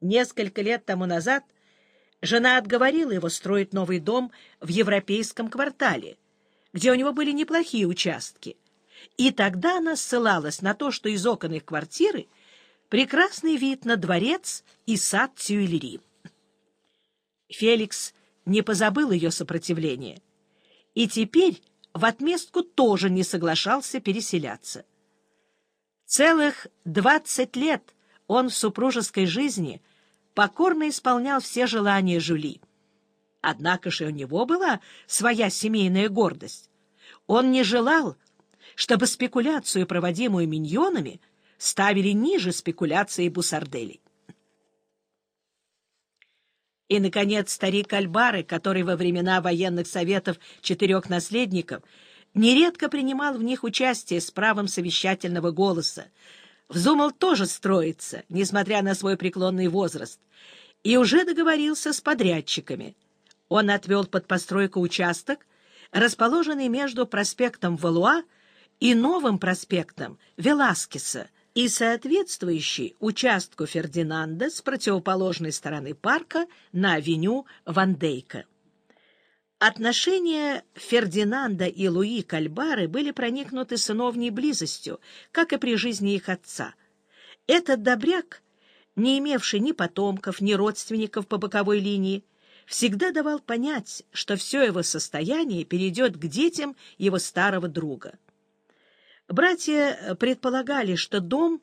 Несколько лет тому назад жена отговорила его строить новый дом в европейском квартале, где у него были неплохие участки. И тогда она ссылалась на то, что из окон их квартиры прекрасный вид на дворец и сад Тюильри. Феликс не позабыл ее сопротивления, и теперь в отместку тоже не соглашался переселяться. Целых двадцать лет он в супружеской жизни покорно исполнял все желания Жюли. Однако же у него была своя семейная гордость. Он не желал, чтобы спекуляцию, проводимую миньонами, ставили ниже спекуляции Бусарделей. И, наконец, старик Альбары, который во времена военных советов четырех наследников нередко принимал в них участие с правом совещательного голоса, вздумал тоже строиться, несмотря на свой преклонный возраст, и уже договорился с подрядчиками. Он отвел под постройку участок, расположенный между проспектом Валуа и новым проспектом Веласкеса, и соответствующий участку Фердинанда с противоположной стороны парка на авеню Вандейка. Отношения Фердинанда и Луи Кальбары были проникнуты сыновней близостью, как и при жизни их отца. Этот добряк, не имевший ни потомков, ни родственников по боковой линии, всегда давал понять, что все его состояние перейдет к детям его старого друга. Братья предполагали, что дом,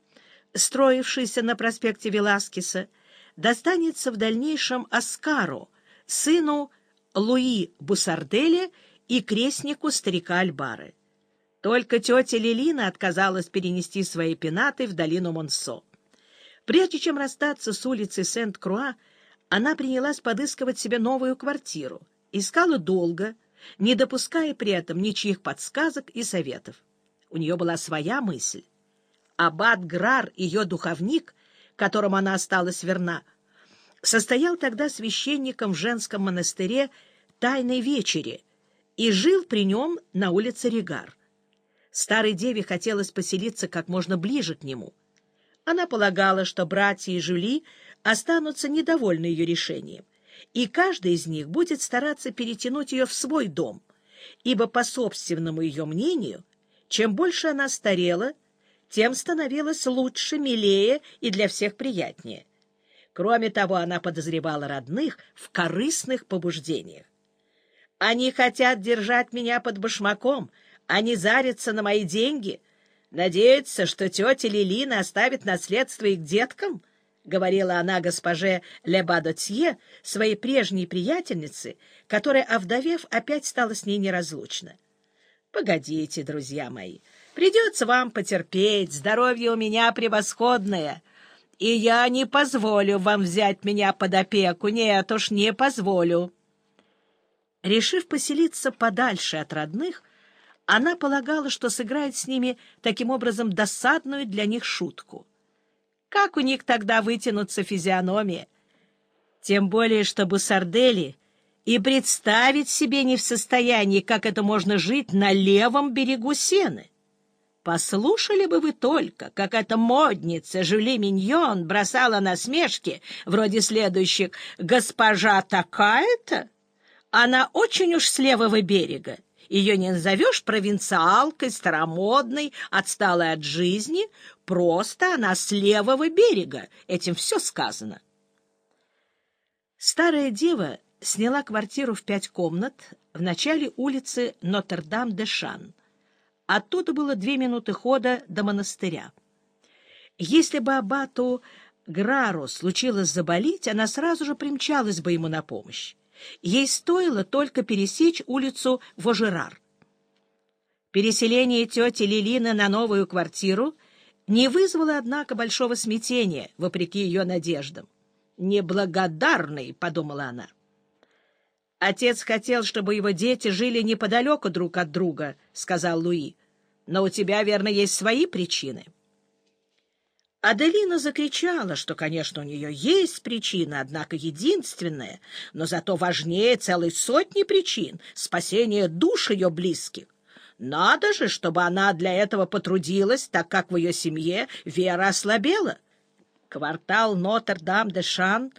строившийся на проспекте Веласкеса, достанется в дальнейшем Оскару, сыну Луи Бусарделя и крестнику старика Альбары. Только тетя Лилина отказалась перенести свои пенаты в долину Монсо. Прежде чем расстаться с улицей Сент-Круа, она принялась подыскивать себе новую квартиру. Искала долго, не допуская при этом ничьих подсказок и советов. У нее была своя мысль. Аббат Грар, ее духовник, которому она осталась верна, состоял тогда священником в женском монастыре Тайной Вечери и жил при нем на улице Регар. Старой деве хотелось поселиться как можно ближе к нему. Она полагала, что братья и Жюли останутся недовольны ее решением, и каждый из них будет стараться перетянуть ее в свой дом, ибо, по собственному ее мнению, чем больше она старела, тем становилась лучше, милее и для всех приятнее. Кроме того, она подозревала родных в корыстных побуждениях. «Они хотят держать меня под башмаком, они зарятся на мои деньги, надеются, что тетя Лилина оставит наследство их деткам», — говорила она госпоже Лебадотье, своей прежней приятельнице, которая, овдовев, опять стала с ней неразлучна. «Погодите, друзья мои, придется вам потерпеть, здоровье у меня превосходное» и я не позволю вам взять меня под опеку. Нет уж, не позволю. Решив поселиться подальше от родных, она полагала, что сыграет с ними таким образом досадную для них шутку. Как у них тогда вытянутся физиономии? Тем более, что Бусардели и представить себе не в состоянии, как это можно жить на левом берегу Сены. Послушали бы вы только, как эта модница Жюли Миньон бросала насмешки, вроде следующих «Госпожа такая-то? Она очень уж с левого берега. Ее не назовешь провинциалкой, старомодной, отсталой от жизни. Просто она с левого берега. Этим все сказано». Старая дева сняла квартиру в пять комнат в начале улицы Нотр-Дам-де-Шан — Оттуда было две минуты хода до монастыря. Если бы аббату Грару случилось заболеть, она сразу же примчалась бы ему на помощь. Ей стоило только пересечь улицу Вожерар. Переселение тети Лилины на новую квартиру не вызвало, однако, большого смятения, вопреки ее надеждам. «Неблагодарный», — подумала она. Отец хотел, чтобы его дети жили неподалеку друг от друга, — сказал Луи. Но у тебя, верно, есть свои причины. Аделина закричала, что, конечно, у нее есть причина, однако единственная, но зато важнее целой сотни причин — спасение душ ее близких. Надо же, чтобы она для этого потрудилась, так как в ее семье вера ослабела. квартал Нотр-Дам-де-Шан